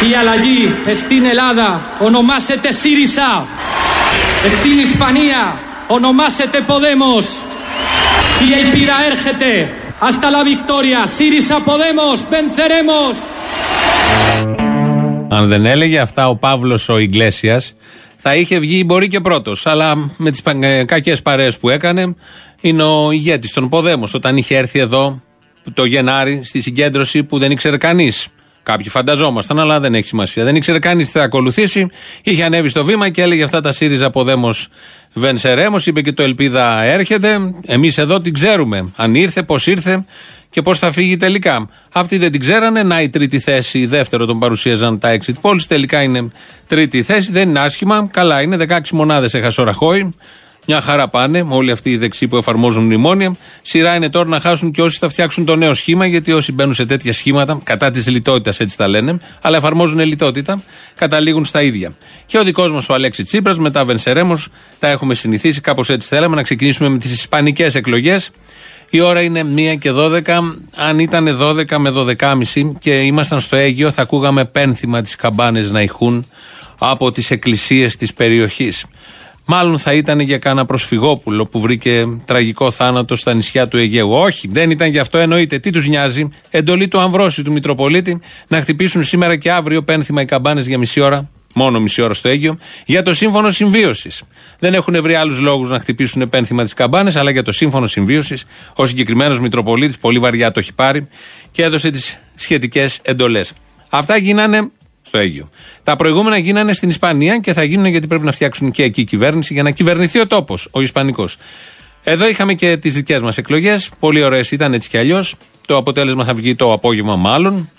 Η αλλαγή στην Ελλάδα ονομάζεται ΣΥΡΙΖΑ. Στην Ισπανία ονομάζεται Podemos. Η ελπίδα έρχεται. Hasta la victoria. ΣΥΡΙΖΑ Podemos. Venceremos. Αν δεν έλεγε αυτά ο Παύλος ο Ιγκλέσιας, θα είχε βγει μπορεί και πρώτος. Αλλά με τις κακές παρέες που έκανε, είναι ο ηγέτης των Ποδέμος. Όταν είχε έρθει εδώ το Γενάρη στη συγκέντρωση που δεν ήξερε κανείς. Κάποιοι φανταζόμασταν, αλλά δεν έχει σημασία. Δεν ήξερε κανείς τι θα ακολουθήσει. Είχε ανέβει στο βήμα και έλεγε αυτά τα ΣΥΡΙΖΑ Ποδέμο Βενσερέμο. Είπε και το Ελπίδα έρχεται. Εμείς εδώ την ξέρουμε. Αν ήρθε, πώς ήρθε και πώς θα φύγει τελικά. Αυτοί δεν την ξέρανε. Να η τρίτη θέση, η δεύτερο τον παρουσίαζαν τα exit polls. Τελικά είναι τρίτη θέση. Δεν είναι άσχημα. Καλά είναι. 16 μονάδες έχασε ο Ραχώη. Μια χαρά πάνε όλοι αυτοί οι δεξιοί που εφαρμόζουν μνημόνια. Σειρά είναι τώρα να χάσουν και όσοι θα φτιάξουν το νέο σχήμα, γιατί όσοι μπαίνουν σε τέτοια σχήματα, κατά της λιτότητας έτσι τα λένε, αλλά εφαρμόζουν λιτότητα, καταλήγουν στα ίδια. Και ο δικός μας ο Αλέξης Τσίπρας, μετά Βενσερέμος, τα έχουμε συνηθίσει, κάπως έτσι θέλαμε να ξεκινήσουμε με τις ισπανικές εκλογές. Η ώρα είναι 1 και 12. Αν ήταν 12 με 12.30 και ήμασταν στο Αίγιο, θα ακούγαμε πένθυμα τις καμπάνες να ηχούν από τις εκκλησίες της περιοχής. Μάλλον θα ήταν για κάνα προσφυγόπουλο που βρήκε τραγικό θάνατο στα νησιά του Αιγαίου. Όχι, δεν ήταν γι' αυτό εννοείται. Τι τους νοιάζει; Εντολή του Αμβρόση του Μητροπολίτη να χτυπήσουν σήμερα και αύριο πένθυμα οι καμπάνες για μισή ώρα, μόνο μισή ώρα στο Αίγιο, για το σύμφωνο συμβίωσης. Δεν έχουν βρει άλλους λόγους να χτυπήσουν πένθυμα τις καμπάνες, αλλά για το σύμφωνο συμβίωσης. Ο συγκεκριμένος Μητροπολίτης πολύ βαριά το έχει πάρει και έδωσε τις σχετικές εντολές. Αυτά γίνανε στο Αίγιο. Τα προηγούμενα γίνανε στην Ισπανία και θα γίνουν γιατί πρέπει να φτιάξουν και εκεί κυβέρνηση για να κυβερνηθεί ο τόπος, ο Ισπανικός. Εδώ είχαμε και τις δικές μας εκλογές. Πολύ ωραίες ήταν έτσι κι αλλιώς. Το αποτέλεσμα θα βγει το απόγευμα, μάλλον.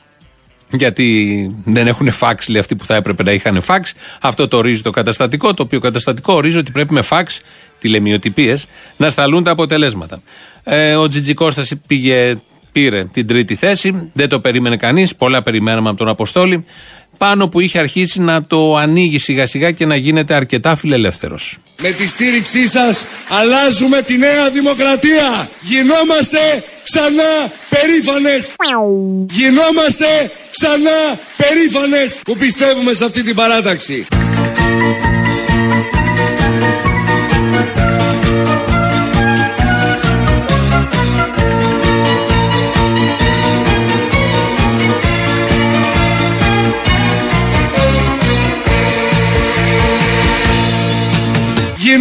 Γιατί δεν έχουν φάξ, λέει αυτοί που θα έπρεπε να είχαν φάξ. Αυτό το ορίζει το καταστατικό. Το οποίο καταστατικό ορίζει ότι πρέπει με φάξ, τηλεμιοτυπίε, να σταλούν τα αποτελέσματα. Ε, ο Τζιτζικώστας πήγε πήρε την τρίτη θέση. Δεν το περίμενε κανείς. Πολλά περιμέναμε από τον Αποστόλη πάνω που είχε αρχίσει να το ανοίγει σιγά σιγά και να γίνεται αρκετά φιλελεύθερος. Με τη στήριξή σας αλλάζουμε τη νέα δημοκρατία. Γινόμαστε ξανά περήφανες. Γινόμαστε ξανά περήφανες που πιστεύουμε σε αυτή την παράταξη.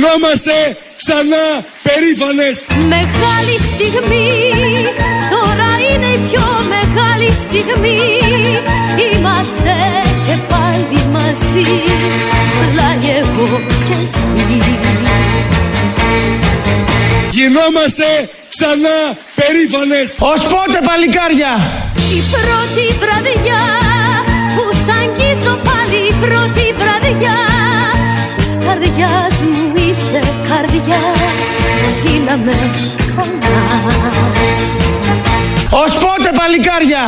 Γινόμαστε ξανά περήφανες. Μεγάλη στιγμή, τώρα είναι η πιο μεγάλη στιγμή. Είμαστε και πάλι μαζί, πλάι εγώ και εσύ. Γινόμαστε ξανά περήφανες. Ως πότε παλικάρια; Η πρώτη βραδιά που σ' αγγίζω πάλι η πρώτη βραδιά της καρδιάς μου είσαι καρδιά Γίναμε ξανά. Ως πότε παλικάρια;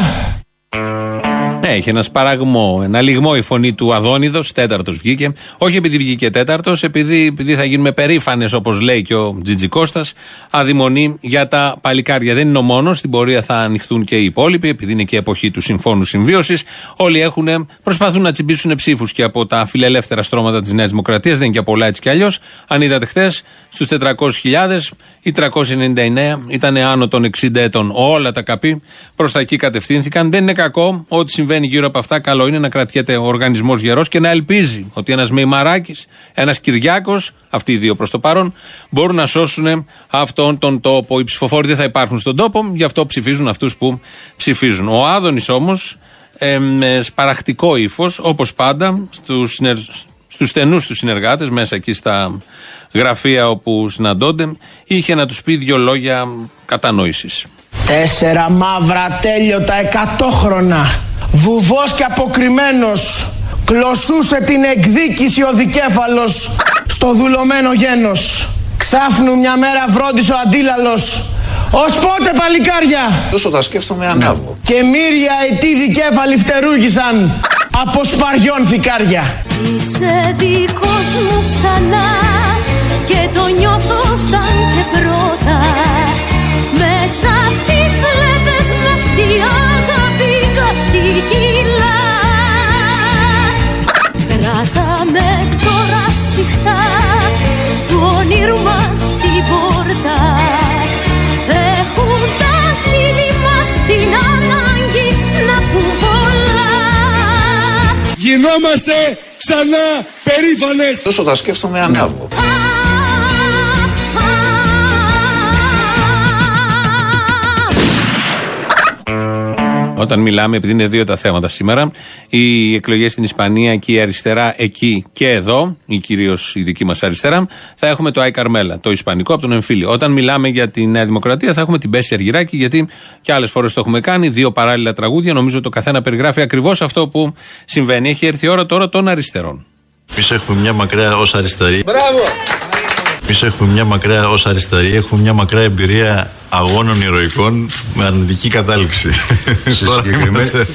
Έχει ένα σπαραγμό, ένα λιγμό η φωνή του Αδόνιδος, τέταρτος βγήκε. Όχι επειδή βγήκε τέταρτος, επειδή, επειδή θα γίνουμε περήφανες, όπως λέει και ο Τζιτζικώστα, αδειμονεί για τα παλικάρια. Δεν είναι ο μόνος, στην πορεία θα ανοιχθούν και οι υπόλοιποι, επειδή είναι και εποχή του Συμφώνου Συμβίωσης. Όλοι έχουν, προσπαθούν να τσιμπήσουν ψήφους και από τα φιλελεύθερα στρώματα της Νέας Δημοκρατίας. Δεν είναι και πολλά έτσι κι αλλιώς. Αν είδατε χθες, στους 400.000 οι 399 ήταν άνω των 60 ετών. Όλα τα καπί προς τα εκεί κατευθύνθηκαν. Δεν είναι κακό. Ό,τι συμβαίνει γύρω από αυτά, καλό είναι να κρατιέται ο οργανισμός γερός και να ελπίζει ότι ένας Μεϊμαράκης, ένας Κυριάκος, αυτοί οι δύο προς το παρόν, μπορούν να σώσουν αυτόν τον τόπο. Οι ψηφοφόροι δεν θα υπάρχουν στον τόπο, γι' αυτό ψηφίζουν αυτούς που ψηφίζουν. Ο Άδωνης όμως, ε, με σπαραχτικό ύφος, όπως πάντα, στους στους στενούς τους συνεργάτες μέσα εκεί στα γραφεία όπου συναντώνται είχε να τους πει δύο λόγια κατανόησης. Τέσσερα μαύρα τέλειωτα εκατόχρονα Βουβός και αποκριμένος Κλωσούσε την εκδίκηση ο δικέφαλος στο δουλωμένο γένος. Ξάφνου μια μέρα βρόντισε ο αντίλαλος. Ως πότε παλικάρια! Τόσο τα σκέφτομαι ανάβω. Και μύρια ετή δικέφαλοι φτερούγησαν από σπαριών θικάρια. Είσαι δικός μου ξανά και το νιώθω σαν και πρώτα Μέσα στις κατοικίλα Κράτα με τώρα σφιχτά στου όνειρου μας την πόρτα Έχουν τα χείλη μας την ανάγκη να πούν πολλά Γινόμαστε ξανά περήφανες. Τόσο τα σκέφτομαι ανάβω. Όταν μιλάμε, επειδή είναι δύο τα θέματα σήμερα, οι εκλογές στην Ισπανία και η αριστερά εκεί και εδώ, ή κυρίως η δική μας αριστερά, θα έχουμε το Άι Καρμέλα, το Ισπανικό από τον εμφύλιο. Όταν μιλάμε για τη Νέα Δημοκρατία, θα έχουμε την Πέση Αργυράκη, γιατί και άλλες φορές το έχουμε κάνει, δύο παράλληλα τραγούδια. Νομίζω το καθένα περιγράφει ακριβώς αυτό που συμβαίνει. Έχει έρθει η ώρα τώρα των αριστερών. Εμείς έχουμε μια μακριά ως αριστερή. Μπράβο. Εμείς έχουμε μια μακριά ως αριστερή. Έχουμε μια μακριά εμπειρία αγώνων ηρωικών με αρνητική κατάληξη. Τώρα συγκεκριμένη- είμαστε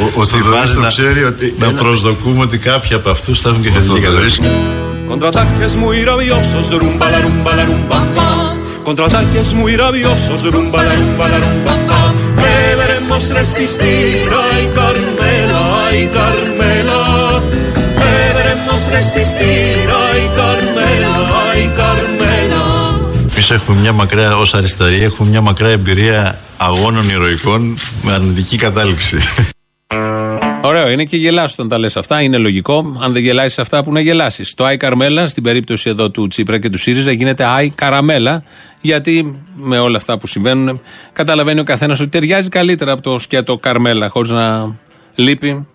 Ο- ο στη Θοδωρής φάση το να, ξέρει ότι να ένα- προσδοκούμε ότι κάποιοι από αυτούς θα έχουν και θετική Θοδωρής κατάληξη. Contraataques muy rabiosos, rumba la rumba la rumba pa. Contraataques muy rabiosos, rumba la rumba la rumba pa. Deberemos resistir, ay Carmela, ay Carmela. Deberemos resistir, ay Carmela, ay Carmela. Εμεί έχουμε μια μακριά ως αριστερή. Έχουμε μια μακριά εμπειρία αγώνων ηρωικών με αρνητική κατάληξη. Ωραίο είναι και γελάς όταν τα λες αυτά. Είναι λογικό. Αν δεν γελάσει σε αυτά, που να γελάσεις. Το Άι Καρμέλα, στην περίπτωση εδώ του Τσίπρα και του ΣΥΡΙΖΑ, γίνεται Άι Καραμέλα. Γιατί με όλα αυτά που συμβαίνουν, καταλαβαίνει ο καθένας ότι ταιριάζει καλύτερα από το σκέτο Καρμέλα, χωρίς να λείπει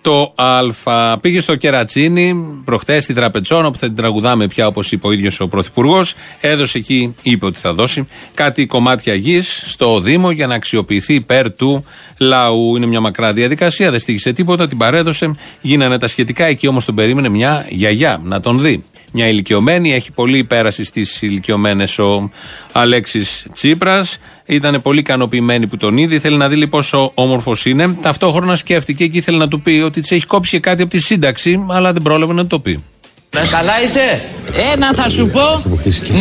το Α. Πήγε στο Κερατσίνη προχθές στη Τραπετσόνα που θα την τραγουδάμε πια όπως είπε ο ίδιος ο Πρωθυπουργός. Έδωσε εκεί, είπε ότι θα δώσει κάτι κομμάτια γης στο Δήμο για να αξιοποιηθεί υπέρ του λαού. Είναι μια μακρά διαδικασία, δεν στήχησε τίποτα, την παρέδωσε. Γίνανε τα σχετικά. Εκεί όμως τον περίμενε μια γιαγιά να τον δει. Μια ηλικιωμένη, έχει πολύ πέραση στις ηλικιωμένες ο Αλέξης Τσίπρας. Ήταν πολύ ικανοποιημένη που τον είδε. Θέλει να δει λοιπόν πόσο όμορφος είναι. Ταυτόχρονα σκέφτηκε και ήθελε να του πει ότι της έχει κόψει και κάτι από τη σύνταξη, αλλά δεν πρόλαβε να το πει. Καλά είσαι. Ένα θα σου πω.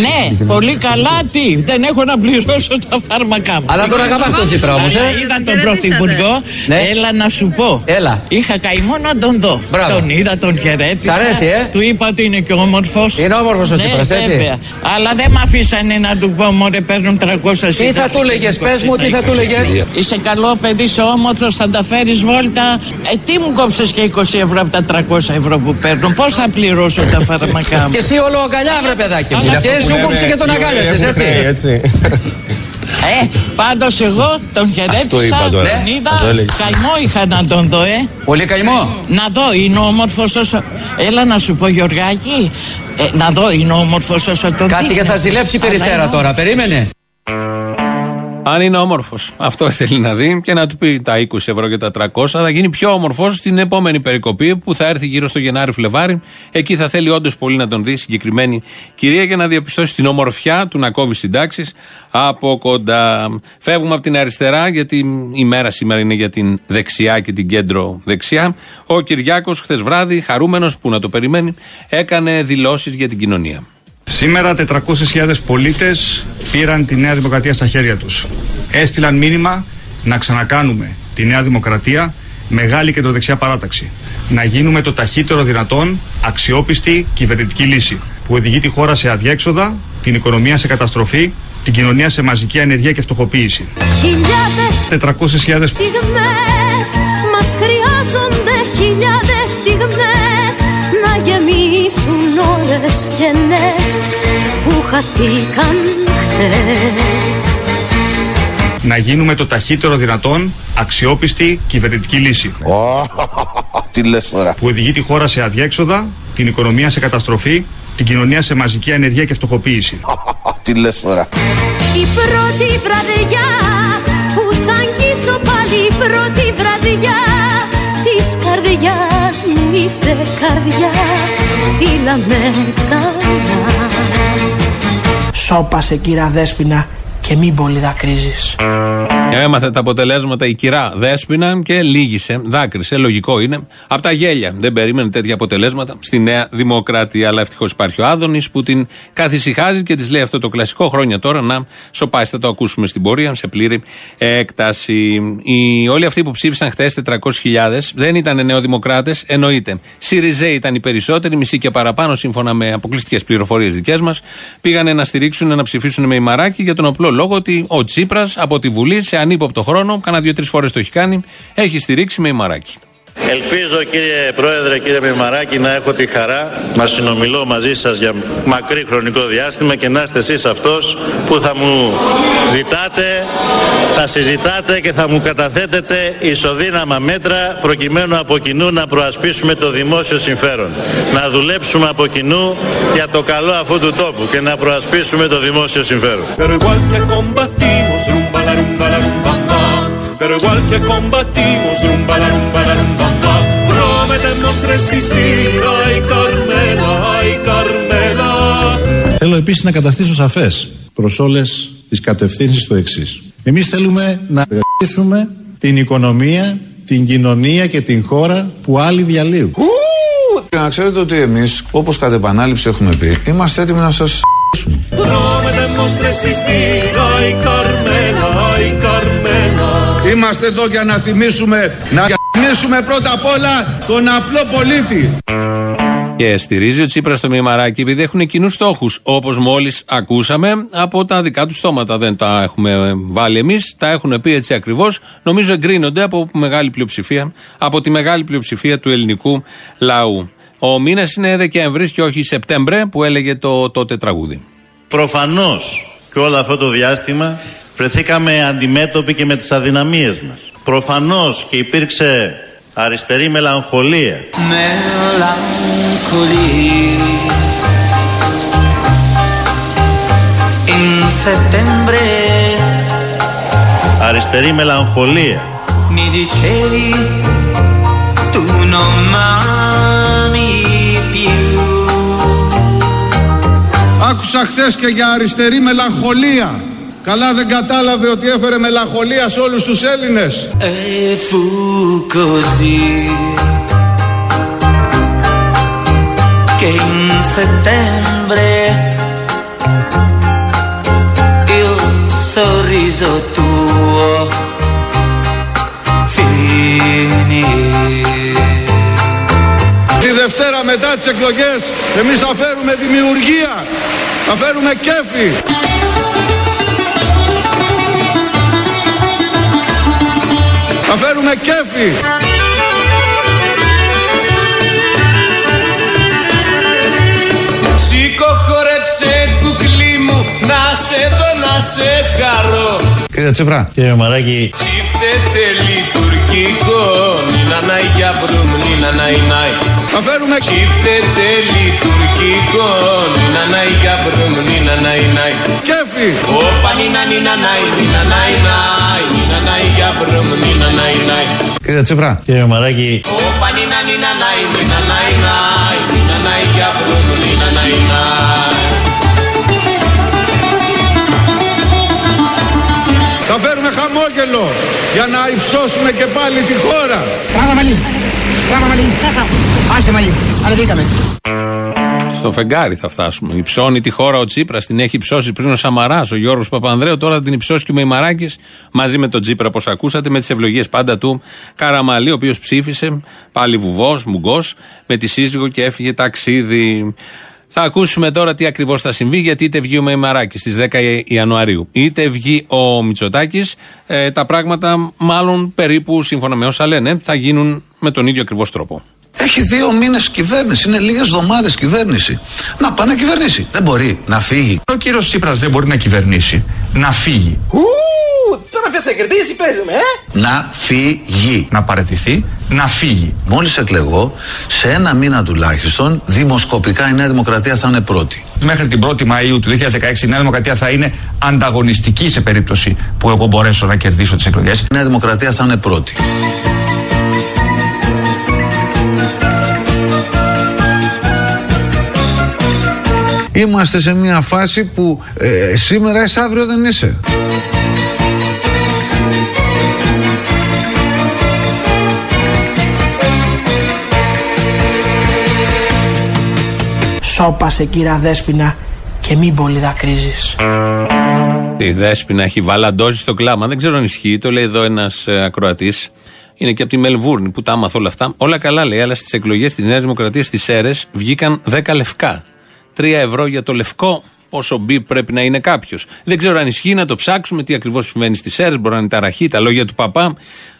Ναι, πολύ καλά. Τι, δεν έχω να πληρώσω τα φάρμακά μου. Αλλά τον αγαπάς τον Τσίπρα όμως, ε. Αλλά Είδα τον Πρωθυπουργό. Ναι. Έλα να σου πω. Έλα. Είχα καημό να τον δω. Μπράβο. Τον είδα, τον χαιρέτησα. Σ' αρέσει, ε; Του είπα ότι είναι και όμορφος. Είναι όμορφος ο Τσίπρας, έτσι. Βέβαια. Αλλά δεν με αφήσανε να του πω, Μωρέ, παίρνουν 300 σύνταξη. θα του έλεγες, πες μου, τι θα του έλεγες. Είσαι καλό παιδί, είσαι όμορφος, θα τα φέρεις βόλτα. Ε, τι μου κόψες και 20 ευρώ από τα 300 ευρώ που παίρνουν; Πώς θα πληρώσω τα φάρμακά μου. Και εσύ όλο αγκαλιά, βρε παιδάκι μου. Αλλά Και αυτό σου που κόψε λέμε, και τον αγκάλιασες, έτσι. Ε, πάντως εγώ τον χαιρέτησα, είπα τώρα. τον είδα. Αυτό έλεγες. Καημό είχα να τον δω, ε. Πολύ καημό. Να δω, είναι όμορφος όσο. Έλα να σου πω, Γιωργάκη. Ε, να δω, είναι όμορφος όσο τον Κάτσε και δείχνω. θα ζηλέψει η Αλλά περιστέρα είναι τώρα. Περίμενε. Αν είναι όμορφος. Αυτό θέλει να δει και να του πει τα 20 ευρώ και τα 300. Θα γίνει πιο όμορφος στην επόμενη περικοπή που θα έρθει γύρω στο Γενάρη-Φλεβάρι. Εκεί θα θέλει όντως πολύ να τον δει συγκεκριμένη κυρία για να διαπιστώσει την ομορφιά του να κόβει συντάξεις από κοντά. Φεύγουμε από την αριστερά γιατί η μέρα σήμερα είναι για την δεξιά και την κέντρο δεξιά. Ο Κυριάκος χθες βράδυ, χαρούμενος που να το περιμένει, έκανε δηλώσεις για την κοινωνία. Σήμερα 400.000 πολίτες πήραν τη Νέα Δημοκρατία στα χέρια τους. Έστειλαν μήνυμα να ξανακάνουμε τη Νέα Δημοκρατία μεγάλη κεντροδεξιά παράταξη. Να γίνουμε το ταχύτερο δυνατόν αξιόπιστη κυβερνητική λύση που οδηγεί τη χώρα σε αδιέξοδα, την οικονομία σε καταστροφή, την κοινωνία σε μαζική ανεργία και φτωχοποίηση. Χιλιάδες 400.000 στιγμές Μας χρειάζονται χιλιάδες στιγμές Να γεμίσουν όλες κενές Που χαθήκαν χτες να γίνουμε το ταχύτερο δυνατόν αξιόπιστη κυβερνητική λύση Τι λες τώρα. που οδηγεί τη χώρα σε αδιέξοδα, την οικονομία σε καταστροφή, την κοινωνία σε μαζική ανεργία και φτωχοποίηση. Τι λες τώρα; Η πρώτη βραδιά που σ' αγγίσω πάλι η πρώτη βραδιά Της καρδιάς Δίπλας μου είσαι καρδιά Φίλα με ξανά Σώπασε κύρα Δέσποινα και μην πολύ δακρύζεις. Έμαθε τα αποτελέσματα η κυρά Δέσποινα και λύγησε, δάκρυσε. Λογικό είναι. Από τα γέλια. Δεν περίμενε τέτοια αποτελέσματα στη Νέα Δημοκρατία. Αλλά ευτυχώς υπάρχει ο Άδωνης που την καθησυχάζει και της λέει αυτό το κλασικό χρόνια τώρα να σοπάσει. Θα το ακούσουμε στην πορεία σε πλήρη έκταση. Οι, όλοι αυτοί που ψήφισαν χθες 400.000 δεν ήταν νεοδημοκράτες, εννοείται. ΣΥΡΙΖΕ ήταν οι περισσότεροι, μισή και παραπάνω, σύμφωνα με αποκλειστικές πληροφορίες δικές μας. Πήγανε να στηρίξουν, να ψηφίσουν με ημαράκι για τον απλό λόγο ότι ο Τσίπρας από τη Βουλή σε ανύποπτο χρόνο, κάνα δύο-τρεις φορές το έχει κάνει, έχει στηρίξει με ημαράκι. Ελπίζω κύριε Πρόεδρε, κύριε Μημαράκη να έχω τη χαρά να συνομιλώ μαζί σας για μακρύ χρονικό διάστημα και να είστε εσείς αυτός που θα μου ζητάτε, θα συζητάτε και θα μου καταθέτετε ισοδύναμα μέτρα προκειμένου από κοινού να προασπίσουμε το δημόσιο συμφέρον. Να δουλέψουμε από κοινού για το καλό αυτού του τόπου και να προασπίσουμε το δημόσιο συμφέρον. Pero igual que combatimos, rumba la rumba la rumba pa. Pero igual que combatimos, rumba la rumba la rumba pa. Prometemos resistir, ay Carmela, ay Carmela. Θέλω επίσης να καταστήσω σαφές προς όλες τις κατευθύνσεις το εξής. Εμείς θέλουμε να εργαστήσουμε την οικονομία, την κοινωνία και την χώρα που άλλοι διαλύουν. Και να ξέρετε ότι εμείς, όπως κατ' επανάληψη έχουμε πει, είμαστε έτοιμοι να σας Prometemos resistir, ay Carmela, ay Carmela. Είμαστε εδώ για να θυμίσουμε, να θυμίσουμε πρώτα απ' όλα τον απλό πολίτη. Και στηρίζει ο Τσίπρας το μημαράκι επειδή έχουν κοινούς στόχους. Όπως μόλις ακούσαμε από τα δικά του στόματα. Δεν τα έχουμε βάλει εμείς, τα έχουν πει έτσι ακριβώς. Νομίζω εγκρίνονται από μεγάλη πλειοψηφία, από τη μεγάλη πλειοψηφία του ελληνικού λαού. Ο μήνα είναι Δεκέμβρης και όχι Σεπτέμβρε που έλεγε το τότε τραγούδι. Προφανώς και όλο αυτό το διάστημα βρεθήκαμε αντιμέτωποι και με τις αδυναμίες μας. Προφανώς και υπήρξε αριστερή μελαγχολία. Melancholie In settembre Αριστερή μελαγχολία. mi dicevi tu non Άκουσα χθες και για αριστερή μελαγχολία. Καλά δεν κατάλαβε ότι έφερε μελαγχολία σε όλους τους Έλληνες. E fu così che in settembre il sorriso tuo finì. Τη Δευτέρα μετά τις εκλογές εμείς θα φέρουμε δημιουργία, θα φέρουμε κέφι. Θα φέρουμε κέφι. Σήκω χορέψε κουκλί μου Να σε δω να σε χαρώ Κύριε Τσίπρα. Κύριε Μημαράκη, Τσίφτεται λειτουργικό Νίνα νάι για μπρουμ νίνα νάι νάι Θα φέρουμε Τσίφτεται λειτουργικό Νίνα νάι για μπρουμ νίνα νάι νάι κέφι. Όπα νίνα νίνα νάι νίνα νάι νάι Νίνα νάι για μπρουμ νίνα νάι νάι Κύριε Τσίπρα. κύριε Μημαράκη, Όπα νίνα νίνα νάι νίνα νάι νάι Νίνα νάι για μπρουμ νίνα νάι Θα φέρουμε χαμόγελο για να υψώσουμε και πάλι τη χώρα. Τράβα μαλλί. Τράβα μαλλί. Άσε μαλλί. Ανεβήκαμε. Στο φεγγάρι θα φτάσουμε. Υψώνει τη χώρα ο Τσίπρας, την έχει υψώσει πριν ο Σαμαράς, ο Γιώργος Παπανδρέου. Τώρα θα την υψώσει και ο Μημαράκη μαζί με τον Τσίπρα, όπως ακούσατε, με τις ευλογίες πάντα του Καραμαλή, ο οποίος ψήφισε πάλι βουβός, μουγκός, με τη σύζυγο και έφυγε ταξίδι. Θα ακούσουμε τώρα τι ακριβώς θα συμβεί, γιατί είτε βγει ο Μημαράκη στις 10 Ιανουαρίου, είτε βγει ο Μητσοτάκης, ε, τα πράγματα μάλλον περίπου σύμφωνα με όσα λένε θα γίνουν με τον ίδιο ακριβώς τρόπο. Έχει δύο μήνες κυβέρνηση. Είναι λίγες εβδομάδες κυβέρνηση. Να πάει να κυβερνήσει. Δεν μπορεί να φύγει. Ο κύριος Τσίπρας δεν μπορεί να κυβερνήσει. Να φύγει. Ου, τώρα πια θα κερδίσει παίζουμε, ε. Να φύγει. Να παραιτηθεί. Να φύγει. Μόλις εκλεγώ, σε ένα μήνα τουλάχιστον, δημοσκοπικά η Νέα Δημοκρατία θα είναι πρώτη. Μέχρι την 1η Μαΐου του 2016 η Νέα Δημοκρατία θα είναι ανταγωνιστική σε περίπτωση που εγώ μπορέσω να κερδίσω τις εκλογές. Η Νέα Δημοκρατία θα είναι πρώτη. Είμαστε σε μια φάση που ε, σήμερα είσαι, αύριο δεν είσαι. Σώπασε κύρα Δέσποινα και μην πολύ δακρύζεις. Η Δέσποινα έχει βαλαντώσει στο κλάμα. Δεν ξέρω αν ισχύει. Το λέει εδώ ένας ακροατής. Είναι και από τη Μελβούρνη που τα άμαθα όλα αυτά. Όλα καλά λέει, αλλά στις εκλογές της Νέας Δημοκρατίας στις ΣΕΡΕ βγήκαν 10 λευκά. 3 ευρώ για το λευκό. Πόσο μπει πρέπει να είναι κάποιος. Δεν ξέρω αν ισχύει να το ψάξουμε τι ακριβώς συμβαίνει στις ΣΕΡΕ. Μπορεί να είναι ταραχή, τα λόγια του παπά.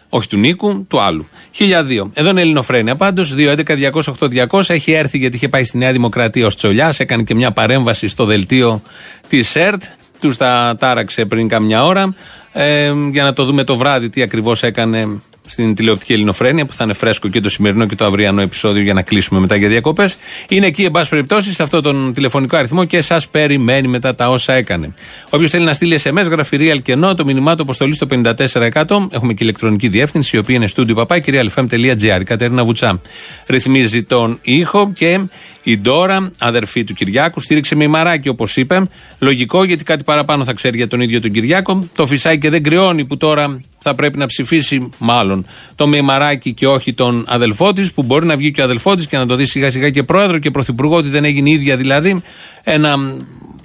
Όχι του Νίκου, του άλλου. 1002. Εδώ είναι Ελληνοφρένια πάντως. 2.11.208.200 έχει έρθει γιατί είχε πάει στη Νέα Δημοκρατία ως Τσολιάς. Έκανε και μια παρέμβαση στο δελτίο της ΕΡΤ. Τους τα τάραξε πριν καμιά ώρα. Ε, για να το δούμε το βράδυ τι ακριβώς έκανε στην τηλεοπτική Ελληνοφρένεια που θα είναι φρέσκο και το σημερινό και το αυριανό επεισόδιο για να κλείσουμε μετά για διακοπές. Είναι εκεί, εν πάση περιπτώσει, σε αυτόν τον τηλεφωνικό αριθμό και σας περιμένει μετά τα όσα έκανε. Όποιος θέλει να στείλει SMS, γράφει real κενό, το μηνυμά του αποστολής στο 54%. Έχουμε και ηλεκτρονική διεύθυνση, η οποία είναι στούντιο παπά, κυρία Κατέρινα Βουτσά. Ρυθμίζει τον ήχο και η Ντόρα, αδερφή του Κυριάκου, στήριξε με ημαράκι όπως είπε. Λογικό γιατί κάτι παραπάνω θα ξέρει για τον ίδιο τον Κυριάκο. Το φυσάει και δεν κρυώνει που τώρα θα πρέπει να ψηφίσει, μάλλον, το Μημαράκι και όχι τον αδελφό της, που μπορεί να βγει και ο αδελφό της και να το δει σιγά σιγά και πρόεδρο και πρωθυπουργό, ότι δεν έγινε ίδια δηλαδή. Ένα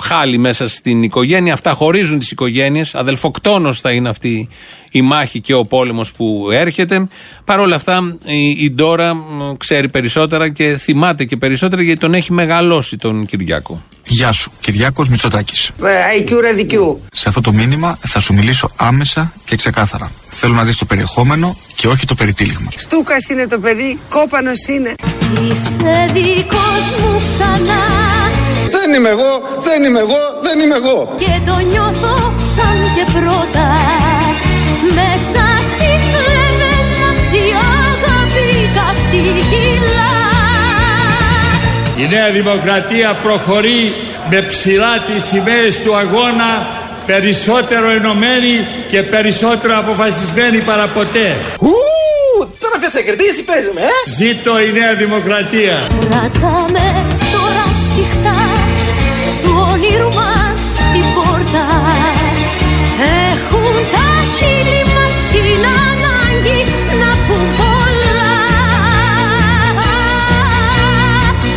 χάλι μέσα στην οικογένεια. Αυτά χωρίζουν τις οικογένειες. Αδελφοκτόνος θα είναι αυτή η μάχη και ο πόλεμος που έρχεται. Παρ' όλα αυτά η, η Ντόρα ξέρει περισσότερα και θυμάται και περισσότερα γιατί τον έχει μεγαλώσει τον Κυριάκο. Γεια σου, Κυριάκος Μητσοτάκης. IQ ρεδικιού. Σε αυτό το μήνυμα θα σου μιλήσω άμεσα και ξεκάθαρα. Θέλω να δεις το περιεχόμενο και όχι το περιτύλιγμα. Στούκας είναι το παιδί, κόπανος είναι. Είσαι δικός μου ξανά Δεν είμαι εγώ, δεν είμαι εγώ, δεν είμαι εγώ. και το νιώθω σαν και πρώτα Μέσα στις φλέβες μας η αγάπη καυτή κυλά Η Νέα Δημοκρατία προχωρεί με ψηλά τις σημαίες του αγώνα περισσότερο ενωμένη και περισσότερο αποφασισμένη παραποτέ. Ου, τώρα ποιος θα κερδίσεις παίζουμε, ε! Ζήτω η Νέα Δημοκρατία. Κρατάμε τώρα σφιχτά Στου όνειρου μας την πόρτα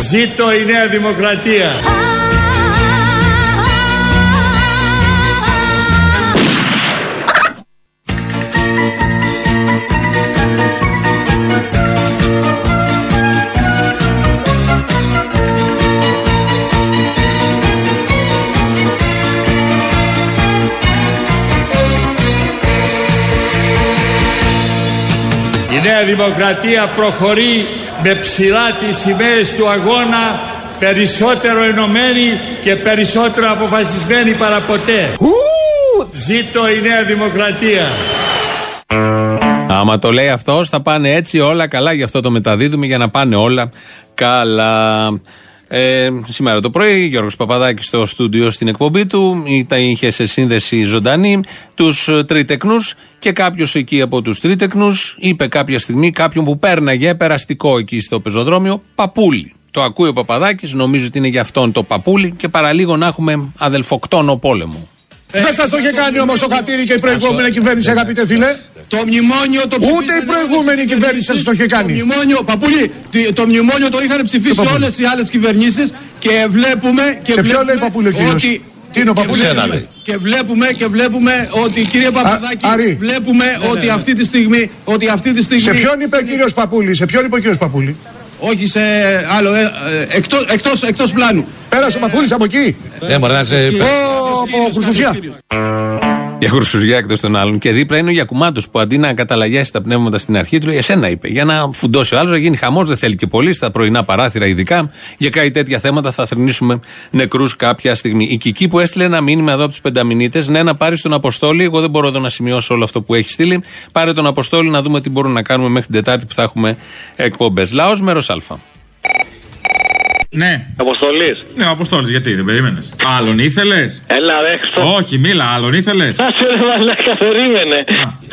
Ζήτω η Νέα Δημοκρατία. Η Νέα Δημοκρατία προχωρεί με ψηλά τις σημαίες του αγώνα περισσότερο ενωμένη και περισσότερο αποφασισμένη παραποτέ. Ζήτω η Νέα Δημοκρατία. Άμα το λέει αυτός, θα πάνε έτσι όλα καλά. Γι' αυτό το μεταδίδουμε για να πάνε όλα καλά. Ε, σήμερα το πρωί, Γιώργος Παπαδάκης στο στούντιο στην εκπομπή του, ήταν, είχε σε σύνδεση ζωντανή τους ε, τρίτεκνους και κάποιος εκεί από τους τρίτεκνους είπε κάποια στιγμή κάποιον που πέρναγε περαστικό εκεί στο πεζοδρόμιο, παπούλι. Το ακούει ο Παπαδάκης, νομίζω ότι είναι για αυτόν το παπούλι και παραλίγο να έχουμε αδελφοκτόνο πόλεμο. Δεν σας το είχε κάνει όμως το χατήρι και η προηγούμενη κυβέρνηση, αγαπητέ φίλε. Το μνημόνιο το Ούτε η προηγούμενη κυβέρνηση σας το είχε Το κάνει. μνημόνιο, παπούλι, τι- το μνημόνιο το είχαν ψηφίσει παπούλι. όλες οι άλλες κυβερνήσεις και βλέπουμε. Και Σε ποιο βλέπουμε λέει παπούλι ο κύριος; ότι- Τι είναι ο και παπούλι; βλέπουμε- Σένα λέει. Και βλέπουμε, και βλέπουμε ότι κύριε Παπαδάκη, Άρη. βλέπουμε ότι αυτή τη στιγμή. Ότι αυτή τη στιγμή Σε ποιον είπε ο κύριος Παπούλη, σε ποιον είπε ο κύριος Παπούλη. Όχι σε άλλο. Ε, ε, εκτός, εκτός, εκτός πλάνου. Πέρασε ο Παπούλη από εκεί. Ναι, μωρέ, να σε- Ω, από Χρυσουσιά. Για χρυσουζιά εκτός των άλλων. Και δίπλα είναι ο Γιακουμάτος που αντί να καταλαγιάσει τα πνεύματα στην αρχή, του λέει Εσένα είπε. Για να φουντώσει ο άλλος, να γίνει χαμός, δεν θέλει και πολύ στα πρωινά παράθυρα, ειδικά. Για κάτι τέτοια θέματα θα θρυνήσουμε νεκρούς κάποια στιγμή. Η Κική που έστειλε ένα μήνυμα εδώ από τους πενταμινίτες, ναι, να πάρεις τον Αποστόλη. Εγώ δεν μπορώ εδώ να σημειώσω όλο αυτό που έχει στείλει. Πάρε τον Αποστόλη να δούμε τι μπορούμε να κάνουμε μέχρι την Τετάρτη που θα έχουμε εκπομπές. Λαός μέρος Α. Ναι. Αποστολής. Ναι, ο Αποστόλης, γιατί δεν περίμενες. Άλλον ήθελες; Έλα ρε. Όχι, μίλα, άλλον ήθελες; Άσε ρε μαλάκα, περίμενε.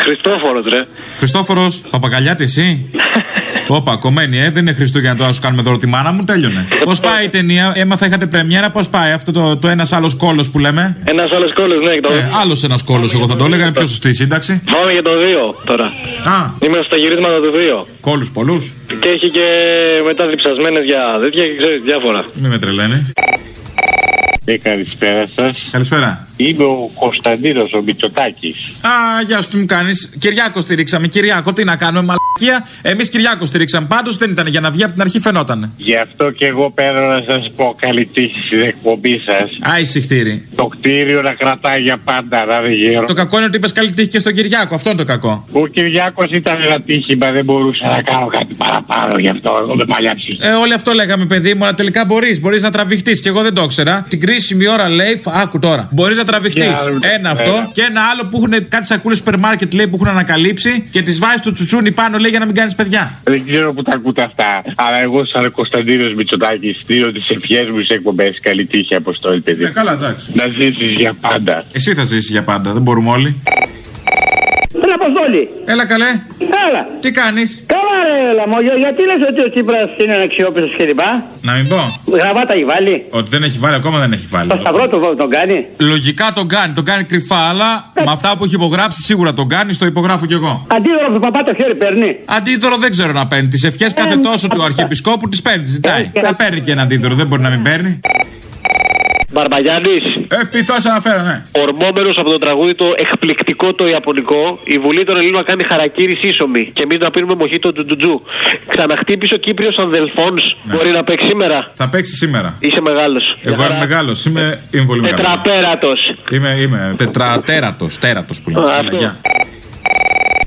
Χριστόφορος ρε. Χριστόφορος, παπαγκαλιάτη, εσύ. Όπα, κομμένη, ε, δεν είναι Χριστούγεννα τώρα να σου κάνουμε δώρο τη μάνα μου, τέλειωνε. Πώς πάει η ταινία, έμαθα είχατε πρεμιέρα, πώς πάει αυτό το, το ένας άλλος κόλος που λέμε; Ένας άλλος κόλλο, ναι, το. Ε, άλλος ένας κόλος, εγώ θα το έλεγα, είναι πιο σωστή η σύνταξη. Πάμε για το 2 τώρα. Α, Είμαστε στα γυρίσματα του 2. κόλους πολλούς. Και έχει και μετά διψασμένε για τέτοια και ξέρεις διάφορα. Μην με τρελαίνεις. Ε, καλησπέρα σας. Καλησπέρα. Είμαι ο Κωνσταντίνος ο Μητσοτάκης. Α, γεια σου, τι μου κάνεις; Κυριάκο στηρίξαμε. Κυριάκο, τι να κάνουμε, μαλακία. Εμείς Κυριάκο στηρίξαμε. Πάντως δεν ήταν για να βγει από την αρχή, φαινόταν. Γι' αυτό και εγώ πέρα να σας πω καλή τύχη στην εκπομπή σας. Α, εισηχτήρι. Το κτίριο να κρατάει για πάντα, να δεν γύρω. Το κακό είναι ότι είπες καλή τύχη και στον Κυριάκο. Αυτό είναι το κακό. Ο Κυριάκος ήταν ένα τύχημα, δεν μπορούσα να κάνω κάτι παραπάνω γι' αυτό. Εγώ με παλιά ψυχή. Ε, όλοι αυτό λέγαμε, παιδί μου, αλλά τελικά μπορείς. Μπορείς να τραβηχτείς. Και εγώ δεν το ήξερα. Την κρίσιμη ώρα λέει, φ- άκου τώρα. Μπορείς να τραβηχτεί. Για άλλο. Ένα αυτό. Ένα. Και ένα άλλο που έχουν κάτι σακούλε σούπερ μάρκετ λέει που έχουν ανακαλύψει και τις βάζει το τσουτσούνι πάνω λέει για να μην κάνεις παιδιά. Δεν ξέρω που τα ακούτε αυτά. Αλλά εγώ, σαν Κωνσταντίνος Μητσοτάκης, στείλω τις ευχές μου σε εκπομπές. Καλή τύχη, Αποστόλη, παιδί. Ε, καλά, εντάξει. Να ζήσεις για πάντα. Εσύ θα ζήσεις για πάντα, δεν μπορούμε όλοι. Έλα, Αποστόλη. Έλα καλέ. Έλα. Τι κάνεις; Καλά, ρε Λαμόγιο, γιατί λες ότι ο Τσίπρας είναι αναξιόπιστος κλπ. Να μην πω. Γραβάτα έχει βάλει. Ότι δεν έχει βάλει, ακόμα δεν έχει βάλει. Το σταυρό του τον κάνει. Λογικά τον κάνει, τον κάνει κρυφά, αλλά με αυτά που έχει υπογράψει σίγουρα τον κάνει, το υπογράφω κι εγώ. Αντίδωρο από τον παπά το χέρι παίρνει. Αντίδωρο δεν ξέρω να παίρνει. Τις ευχές κάθε τόσο του Αρχιεπισκόπου τις παίρνει, τις ζητάει. Θα παίρνει και ένα αντίδωρο, δεν μπορεί να μην παίρνει. Μπαρμπαγιάννης. Ευθυθώ αναφέρα, ναι. Ορμόμενος από το τραγούδι το εκπληκτικό το Ιαπωνικό, η Βουλή των Ελλήνων να κάνει χαρακτήρι ίσομη και εμείς να πίνουμε μοχίτο του τζουτζού. Ξαναχτύπησε ο Κύπριος Αδελφόνς. Μπορεί να παίξει σήμερα; Θα παίξει σήμερα. Είσαι μεγάλος. Εγώ είμαι μεγάλος, είμαι, είμαι πολύ μεγάλος. Τετραπέρατος. Είμαι, είμαι τετρατέρατο, τέρατος που λέμε.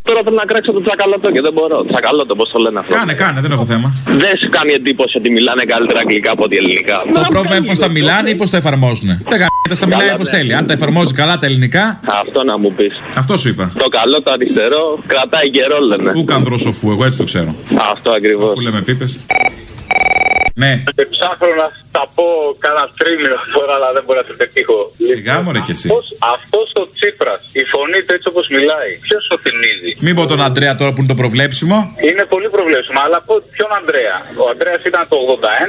Α, Έλα, αυτό. γεια. Τώρα πρέπει να κράξω το τσακαλώτο και δεν μπορώ. Τσακαλώτο, πώς το λένε αυτό; Κάνε, κάνε, δεν έχω θέμα. Δεν σου κάνει εντύπωση ότι μιλάνε καλύτερα αγγλικά από ότι ελληνικά. Το πρόβλημα είναι πώς τα μιλάνε ή πώς τα εφαρμόζουν. Δεν κάνει, τα μιλάει όπως θέλει. Αν τα εφαρμόζει καλά τα ελληνικά, Αυτό να μου πεις. αυτό σου είπα. Το καλό, το αριστερό, κρατάει καιρό λένε. Ούκ ανδρόσοφου, εγώ έτσι το ξέρω. Αυτό ακριβώς. Αφού λέμε πίπες. Ναι, Ψάχνω να τα πω κανένα τρίμηνο τώρα, αλλά δεν μπορώ να το πετύχω. σιγά μωρέ κι εσύ. Αυτό ο Τσίπρας, η φωνή του έτσι όπως μιλάει, ποιος το θυμίζει; Μην πω τον Αντρέα τώρα που είναι το προβλέψιμο. Είναι πολύ προβλέψιμο, αλλά πω ποιον Αντρέα. Ο Αντρέας ήταν το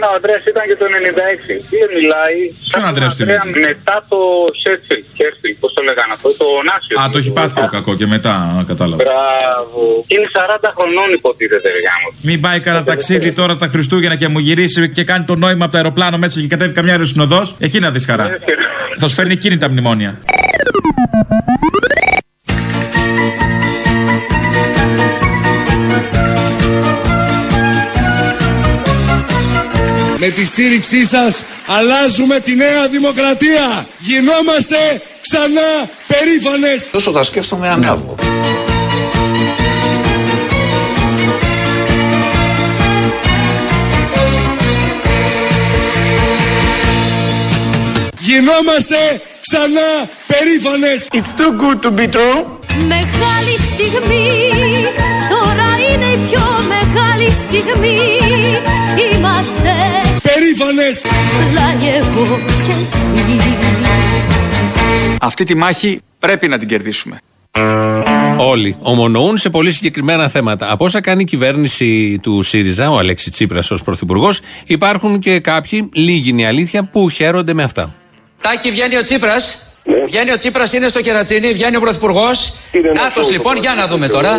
81, ο Αντρέας ήταν και το 96. Τι μιλάει; Ποιον Αντρέα σου Αντρέα θυμίζει; μετά το Χέρσιλ, Χέρσιλ, πώς το λέγανε αυτό, το Νάσιο. Α, το έχει πάθει το κακό και μετά κατάλαβα. Μπράβο. Είναι 40 χρονών υποτίθεται, ρε γάμος. Μην πάει κανένα ταξίδι τώρα τα Χριστούγεννα και μου γυρίσει και κάνει το νόημα από το αεροπλάνο μέσα και κατέβει καμιά αεροσυνοδός. Εκεί να δεις χαρά. Θα σου φέρνει εκείνη τα μνημόνια. Με τη στήριξή σας αλλάζουμε τη νέα δημοκρατία. Γινόμαστε ξανά περήφανες. Όσο τα σκέφτομαι, ανάβω. Γινόμαστε ξανά περήφανες. It's too good to be true. Μεγάλη στιγμή, τώρα είναι η πιο μεγάλη στιγμή Είμαστε Περήφανες. πλάι εγώ και εσύ Αυτή τη μάχη πρέπει να την κερδίσουμε. Όλοι ομονοούν σε πολύ συγκεκριμένα θέματα. Από όσα κάνει η κυβέρνηση του ΣΥΡΙΖΑ, ο Αλέξης Τσίπρας ως πρωθυπουργός, υπάρχουν και κάποιοι, λίγοι είναι η αλήθεια, που χαίρονται με αυτά. Τάκη βγαίνει ο Τσίπρας. Βγαίνει ο Τσίπρας, είναι στο κερατσίνι, βγαίνει ο Πρωθυπουργός. Νάτος λοιπόν, για να δούμε τώρα.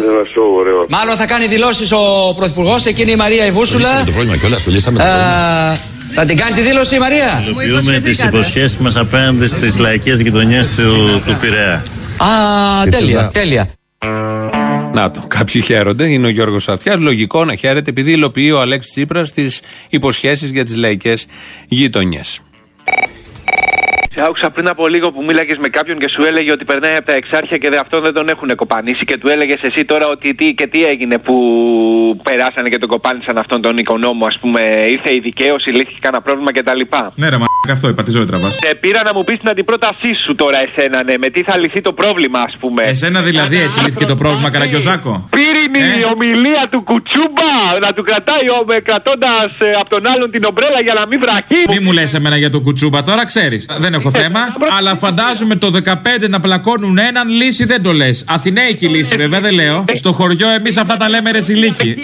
Μάλλον θα κάνει δηλώσεις ο Πρωθυπουργός, εκείνη η Μαρία η Βούσουλα. Το πρόβλημα κιόλας, το λύσαμε. Α, Θα την κάνει τη δήλωση η Μαρία; Υλοποιούμε τις υποσχέσεις μας απέναντι στις λαϊκές γειτονιές του, του Πειραιά. Α, τέλεια, τέλεια. Να το, κάποιοι χαίρονται. Είναι ο Γιώργος Αυτιά. Λογικό να χαίρεται επειδή υλοποιεί ο Αλέξης Τσίπρας τις υποσχέσεις για τις λαϊκές γειτονιές. Σε άκουσα πριν από λίγο που μίλαγες με κάποιον και σου έλεγε ότι περνάει από τα εξάρχεια και δε αυτόν δεν τον έχουν κοπανίσει και του έλεγες εσύ τώρα ότι τι και τι έγινε που περάσανε και τον κοπάνισαν αυτόν τον οικονόμο, ας πούμε. Ήρθε η δικαίωση, λύθηκε κανένα πρόβλημα κτλ. Ναι, ρε, μα αυτό είπα, τη ζωή τραβάς. Ε, πήρα να μου πεις την αντιπρότασή σου τώρα εσένα, ναι, με τι θα λυθεί το πρόβλημα, ας πούμε. Εσένα δηλαδή έτσι λύθηκε το πρόβλημα, Καραγκιόζάκο. Πήρε δίνει η ομιλία του κουτσούμπα να του κρατάει κρατώντας από τον άλλον την ομπρέλα για να μην βραχεί. Μη μου λες εμένα για το κουτσούμπα τώρα, ξέρεις. Δεν έχω θέμα. αλλά φαντάζομαι το 15 να πλακώνουν έναν λύση δεν το λες. Αθηναίικη λύση βέβαια δεν λέω. Στο χωριό εμείς αυτά τα λέμε ρεζιλίκι.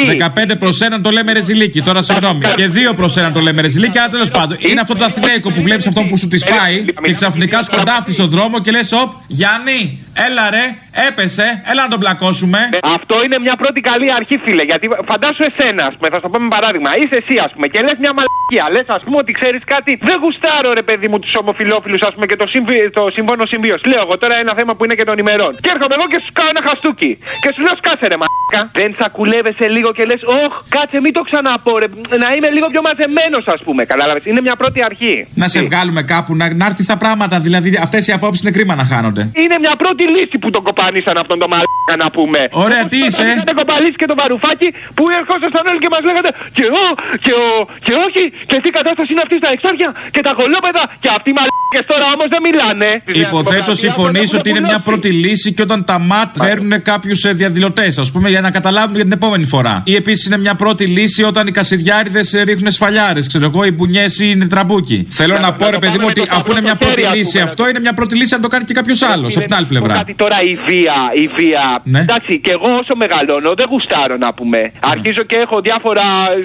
15 προς 1 το λέμε ρεζιλίκι. Τώρα συγγνώμη. Και 2 προς 1 το λέμε ρεζιλίκι. Αλλά τέλος πάντων είναι αυτό το Αθηναίικο που βλέπεις αυτό που σου τη πάει και ξαφνικά σκοντάφτει στον δρόμο και λες, Οπ, Γιάννη, έλα ρε, έπεσε, έλα να τον πλακώσουμε. Αυτό είναι μια πρώτη καλή αρχή, φίλε. Γιατί φαντάσου εσένας, α πούμε, θα σου πω με παράδειγμα. Είσαι εσύ, ας πούμε, και λες μια μαλακία. Λες, ας πούμε, ότι ξέρεις κάτι. Δεν γουστάρω, ρε παιδί μου, τους ομοφυλόφιλου, ας πούμε, και το, σύμβι, το σύμφωνο συμβίωση. Λέω εγώ τώρα ένα θέμα που είναι και των ημερών. Και έρχομαι εγώ και σου κάνω ένα χαστούκι. Και σου λέω, σκάσε ρε μαλακά. Δεν σακουλεύεσαι λίγο και λες, Ωχ, κάτσε, μην το ξαναπώ, ρε. Να είμαι λίγο πιο μαζεμένο, ας πούμε. Κατάλαβε. Είναι μια πρώτη αρχή. Να σε βγάλουμε κάπου, να, να έρθεις τα πράγματα. Δηλαδή αυτές οι απόψεις είναι κρίμα να χάνονται. Είναι μια πρώτη λύση που τον κοπανίσαν αυτόν τον μαλάκα να πούμε. Ωραία, τι είσαι; Είχατε κοπανίσει και τον βαρουφάκι που ερχόσασταν όλοι και μας λέγατε και, ο, και, ο, και όχι και τι κατάσταση είναι αυτή στα Εξάρχεια και τα κωλόπαιδα και αυτοί οι μαλάκες τώρα όμως δεν μιλάνε. Υποθέτω συμφωνείς ότι είναι μια πρώτη λύση και όταν τα ΜΑΤ δέρνουν κάποιους διαδηλωτές, ας πούμε, για να καταλάβουν για την επόμενη φορά. Ή επίσης είναι μια πρώτη λύση όταν οι κασιδιάριδες ρίχνουν σφαλιάρες, ξέρω εγώ, οι μπουνιές είναι τραμπούκι. Θέλω να πω, ρε παιδί μου, ότι αφού είναι μια πρώτη λύση αυτό, είναι μια πρώτη λύση αν το κάνει και κάποιος άλλος από την άλλη πλευρά. Κάτι τώρα η βία, η βία. Εντάξει, και εγώ όσο μεγαλώνω δεν γουστάρω να πούμε. Αρχίζω και έχω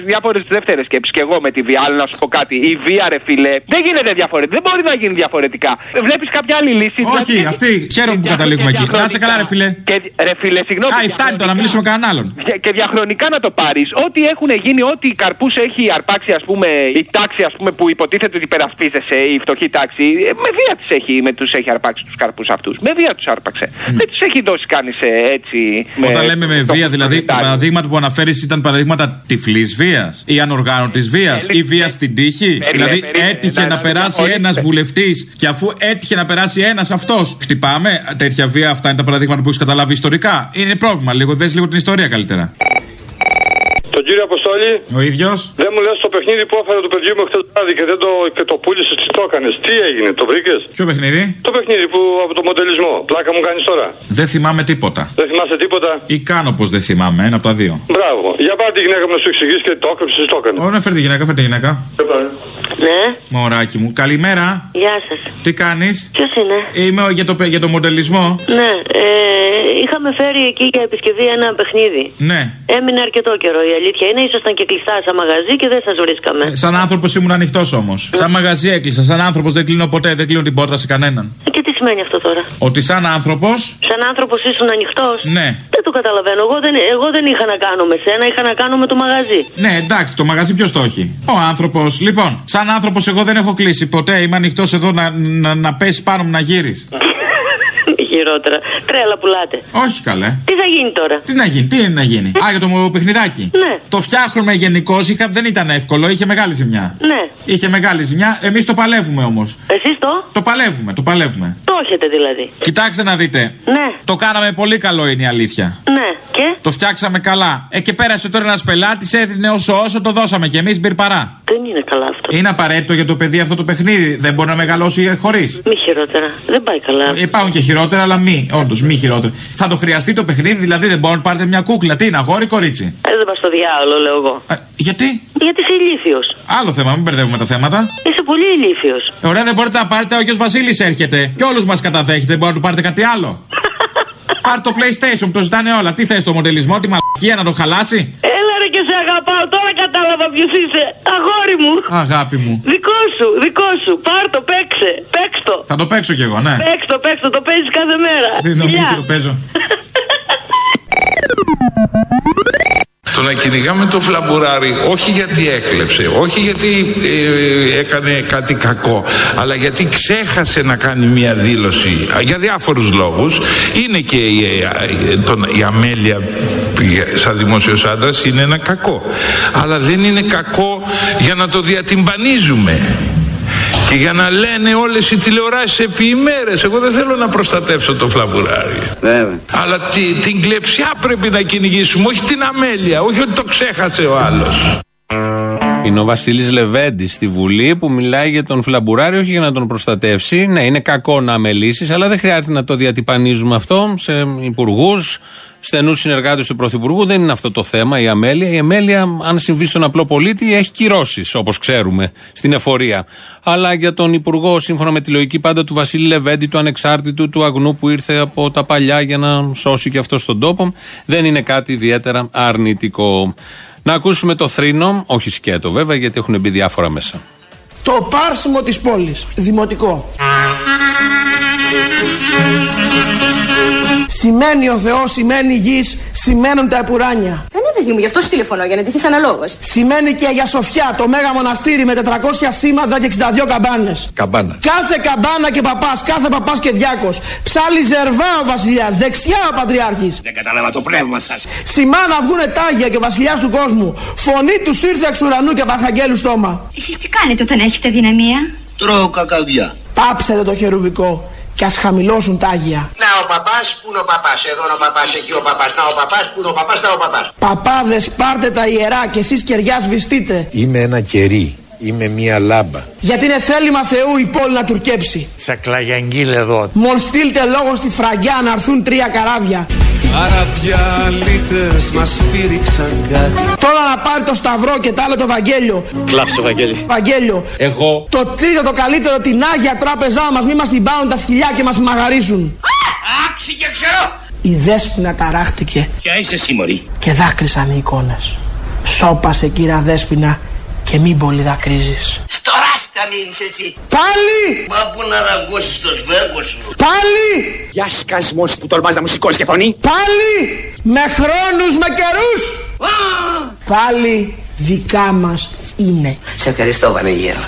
διάφορες δεύτερες σκέψεις και εγώ με τη βία. Αλλά να σου πω κάτι, η βία, ρε φιλέ, δεν γίνεται διαφορετικά. Δεν μπορεί να γίνει διαφορετικά. Βλέπεις κάποια άλλη λύση. Όχι, αυτή, χαίρομαι που καταλήγουμε εκεί. Να σε καλά, ρε φιλέ. Και, ρε φιλέ, συγγνώμη. Α, φτάνει τώρα να μιλήσουμε με κανέναν άλλον. Και διαχρονικά να το πάρεις, ό,τι έχουν γίνει, ό,τι καρπούς έχει αρπάξει, ας πούμε, η τάξη ας πούμε, που υποτίθεται ότι υπερασπίζεσαι, η φτωχή τάξη, ε, με βία του έχει, με τους έχει αρπάξει τους καρπούς αυτούς. Με βία τους άρπαξε. Δεν του έχει δώσει κανεί έτσι. Όταν λέμε με βία, δηλαδή τα παραδείγματα που αναφέρεις ήταν παραδείγματα τυφλής βίας ή ανοργάνωτης βίας ή βία στην τύχη. Δηλαδή έτυχε να περάσει ένας βουλευτής και αφού έτυχε να περάσει ένας αυτός. Χτυπάμε τέτοια βία, αυτά είναι τα παραδείγματα που έχεις καταλάβει ιστορικά. Είναι πρόβλημα λίγο, δες λίγο την ιστορία καλύτερα. Τον κύριο Αποστόλη. Ο ίδιος; Δεν μου λες το παιχνίδι που έφερε το παιδί μου χθε το βράδυ και, δεν το, και το πούλησε, τι το έκανες. Τι έγινε, το βρήκες; Ποιο παιχνίδι; Το παιχνίδι που από το μοντελισμό. Πλάκα μου κάνεις τώρα. Δεν θυμάμαι τίποτα. Δεν θυμάσαι τίποτα; Ή κάνω πω δεν θυμάμαι, ένα από τα δύο. Μπράβο. Για πάρε τη γυναίκα μου να σου εξηγήσει και το έκρυψε, το έκανε. Ωραία, φέρτε τη γυναίκα, φέρτε τη γυναίκα. Ναι. Μωράκι μου. Καλημέρα. Γεια σας. Τι κάνεις; Ποιος είναι; Είμαι για το, για το μοντελισμό. Ναι. Ε, είχαμε φέρει εκεί για επισκευή ένα παιχνίδι. Ναι. Έμεινε αρκετό καιρό η αλήθεια είναι. Ήσασταν και κλειστά σαν μαγαζί και δεν σας βρίσκαμε. Ε, σαν άνθρωπος ήμουν ανοιχτός όμως. Σαν μαγαζί έκλεισα. Σαν άνθρωπος δεν κλείνω ποτέ. Δεν κλείνω την πόρτα σε κανέναν. Ε, και τι σημαίνει αυτό τώρα; Ότι σαν άνθρωπο. Σαν άνθρωπος ήσουν ανοιχτός; Ναι. Δεν το καταλαβαίνω. Εγώ δεν, εγώ δεν είχα να κάνω με σένα, είχα να κάνω με το μαγαζί. Ναι, εντάξει, το μαγαζί ποιος το έχει; Ο άνθρωπος. Λοιπόν, σαν άνθρωπος εγώ δεν έχω κλείσει ποτέ. Είμαι ανοιχτός εδώ να, να, να πέσει πάνω μου να γύρει. Χειρότερα. Τρέλα πουλάτε. Όχι καλέ. Τι θα γίνει τώρα; Τι να γίνει, τι είναι να γίνει; Α, για το παιχνιδάκι. Ναι. Το φτιάχνουμε γενικώς, δεν ήταν εύκολο, είχε μεγάλη ζημιά. Ναι. Είχε μεγάλη ζημιά, εμείς το παλεύουμε όμως. Εσείς το; Το παλεύουμε, το παλεύουμε. Το έχετε δηλαδή. Κοιτάξτε να δείτε. Ναι. Το κάναμε πολύ καλό είναι η αλήθεια. Ναι. Και; Το φτιάξαμε καλά. Ε, και πέρασε τώρα ένας πελάτης, έδινε όσο όσο το δώσαμε κι εμείς μπυρπαρά. Δεν είναι καλά αυτό. Είναι απαραίτητο για το παιδί αυτό το παιχνίδι. Δεν μπορεί να μεγαλώσει χωρίς. Μη χειρότερα. Δεν πάει καλά. Ε, υπάρχουν και χειρότερα, αλλά μη. Όντως, μη χειρότερα. Θα το χρειαστεί το παιχνίδι, δηλαδή δεν μπορεί να πάρετε μια κούκλα. Τι είναι, αγόρι, κορίτσι; Ε, δεν πας στο διάολο, λέω εγώ. Ε, γιατί; Γιατί είσαι ηλίθιος. Άλλο θέμα, μην μπερδεύουμε τα θέματα. Είσαι πολύ ηλίθιος. Ε, ωραία, δεν μπορείτε να πάρετε, ο γιος Βασίλης έρχεται. Και όλους μας καταδέχεται, δεν μπορείτε να του πάρετε κάτι άλλο. Πάρ το PlayStation, το ζητάνε όλα. Τι θες το μοντελισμό, τη μαλακία να το χαλάσει; Έλα ρε και σε αγαπάω, τώρα κατάλαβα ποιος είσαι. Αγόρι μου. Αγάπη μου. Δικό σου, δικό σου. Πάρ το, παίξε. Παίξ το. Θα το παίξω κι εγώ, ναι. Παίξ το, παίξ το, το παίζεις κάθε μέρα. Τι νομίζει το παίζω. Το να κυνηγάμε το φλαμπουράρι όχι γιατί έκλεψε, όχι γιατί ε, έκανε κάτι κακό, αλλά γιατί ξέχασε να κάνει μια δήλωση για διάφορους λόγους. Είναι και η, ε, τον, η αμέλεια σαν δημόσιος άντρας είναι ένα κακό. Αλλά δεν είναι κακό για να το διατυμπανίζουμε. Και για να λένε όλες οι τηλεοράσεις επί ημέρες Εγώ δεν θέλω να προστατεύσω το φλαμπουράρι Βέβαια. Αλλά τη, την κλεψιά πρέπει να κυνηγήσουμε Όχι την αμέλεια Όχι ότι το ξέχασε ο άλλος Είναι ο Βασίλης Λεβέντης στη Βουλή που μιλάει για τον Φλαμπουράρη, όχι για να τον προστατεύσει. Ναι, είναι κακό να αμελήσεις, αλλά δεν χρειάζεται να το διατυπανίζουμε αυτό σε υπουργούς, στενούς συνεργάτες του Πρωθυπουργού. Δεν είναι αυτό το θέμα η αμέλεια. Η αμέλεια, αν συμβεί στον απλό πολίτη, έχει κυρώσεις, όπως ξέρουμε, στην εφορία. Αλλά για τον Υπουργό, σύμφωνα με τη λογική πάντα του Βασίλη Λεβέντη, του ανεξάρτητου, του αγνού που ήρθε από τα παλιά για να σώσει και αυτό τον τόπο, δεν είναι κάτι ιδιαίτερα αρνητικό. Να ακούσουμε το θρήνο, όχι σκέτο βέβαια, γιατί έχουν μπει διάφορα μέσα. Το πάρσιμο της πόλης. Δημοτικό. Σημαίνει ο Θεός, σημαίνει η γης, σημαίνουν τα επουράνια. Δεν είναι παιδί μου, γι' αυτό σου τηλεφωνώ, για να ντυθείς αναλόγως. Σημαίνει και για Σοφιά, το μέγα μοναστήρι με 400 σήματα και 62 καμπάνες. Καμπάνα. Κάθε καμπάνα και παπάς, κάθε παπάς και διάκος. Ψάλει ζερβά ο βασιλιάς, δεξιά ο πατριάρχης. Δεν κατάλαβα το πνεύμα σας. Σημά να βγουνε τάγια και ο βασιλιάς του κόσμου. Φωνή τους ήρθε εξ ουρανού και από αρχαγγέλου στόμα. Εσείς τι κάνετε όταν έχετε δυναμία; Τρώω κακαδιά. Πάψετε το χερουβικό και ας χαμηλώσουν τα άγια. Να ο παπάς, πού είναι ο παπάς, εδώ είναι ο παπάς, εκεί ο παπάς, να ο παπάς, πού είναι ο παπάς, να ο παπάς. Παπάδες πάρτε τα ιερά και εσείς κεριά σβηστείτε. Είμαι ένα κερί. Είμαι μία λάμπα. Γιατί είναι θέλημα Θεού η πόλη να τουρκέψει. Τσακλαγιαγγίλ εδώ. Μολ στείλτε λόγο στη φραγκιά να έρθουν τρία καράβια. Αραδιαλίτες μας πήριξαν κάτι Τώρα να πάρει το σταυρό και τ' άλλο το Βαγγέλιο. Κλάψε Βαγγέλη. Βαγγέλιο. Εγώ. Το τρίτο το καλύτερο την Άγια Τράπεζά μας μη μας την πάρουν τα σκυλιά και μας μαγαρίσουν. Άξι και ξέρω. Η Δέσποινα ταράχτηκε Ποια είσαι εσύ μωρή. και δάκρυσαν οι εικόνες. Σώπασε κύρα Δέσποινα και μην πολύ δακρύζεις. Στο ράστα μην είσαι εσύ. Πάλι! Μα πού να δαγκώσεις το σβέρκο σου. Πάλι! Για σκασμός που τολμάς να μου σηκώσεις και φωνή. Πάλι! Με χρόνους, με καιρούς! Πάλι δικά μας είναι. Σε ευχαριστώ Βανεγέρο.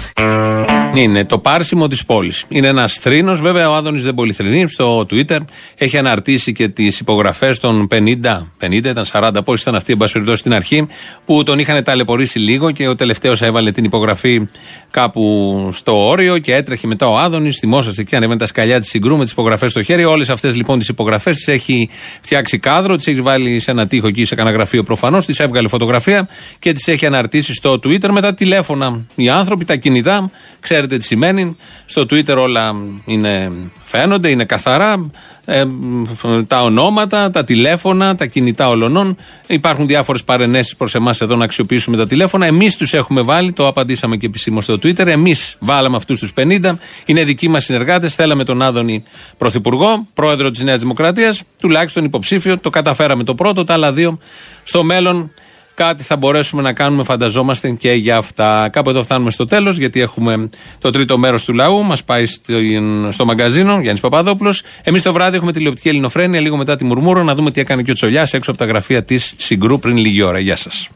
Είναι το πάρσιμο της πόλης. Είναι ένας θρήνος. Βέβαια, ο Άδωνης δεν πολύ θρυνεί. Στο Twitter έχει αναρτήσει και τις υπογραφές των 50, 50 ήταν 40, πόσοι ήταν αυτοί, εν πάση περιπτώσει, στην αρχή, που τον είχαν ταλαιπωρήσει λίγο και ο τελευταίος έβαλε την υπογραφή κάπου στο όριο και έτρεχε μετά ο Άδωνης. Θυμόσαστε εκεί, ανέβαινε τα σκαλιά της συγκρού με τις υπογραφές στο χέρι. Όλες αυτές λοιπόν τις υπογραφές τις έχει φτιάξει κάδρο, τις έχει βάλει σε ένα τοίχο εκεί σε κανένα γραφείο προφανώς, τις έβγαλε φωτογραφία και τις έχει αναρτήσει στο Twitter με τα τηλέφωνα. Οι άνθρωποι, τα κινητά, ξέρετε τι σημαίνει. Στο Twitter όλα είναι, φαίνονται, είναι καθαρά. Ε, τα ονόματα, τα τηλέφωνα, τα κινητά ολονών. Υπάρχουν διάφορες παρενέσεις προς εμάς εδώ να αξιοποιήσουμε τα τηλέφωνα. Εμείς τους έχουμε βάλει, το απαντήσαμε και επισήμως στο Twitter. Εμείς βάλαμε αυτούς τους 50. Είναι δικοί μας συνεργάτες. Θέλαμε τον Άδωνη Πρωθυπουργό, πρόεδρο της Νέας Δημοκρατίας, τουλάχιστον υποψήφιο. Το καταφέραμε το πρώτο, τα άλλα δύο στο μέλλον κάτι θα μπορέσουμε να κάνουμε, φανταζόμαστε και για αυτά. Κάπου εδώ φτάνουμε στο τέλος, γιατί έχουμε το τρίτο μέρος του λαού. Μας πάει στο, στο μαγκαζίνο, Γιάννης Παπαδόπουλος. Εμείς το βράδυ έχουμε τηλεοπτική ελληνοφρένεια, λίγο μετά τη Μουρμούρο, να δούμε τι έκανε και ο Τσολιάς έξω από τα γραφεία της Συγκρού πριν λίγη ώρα. Γεια σας.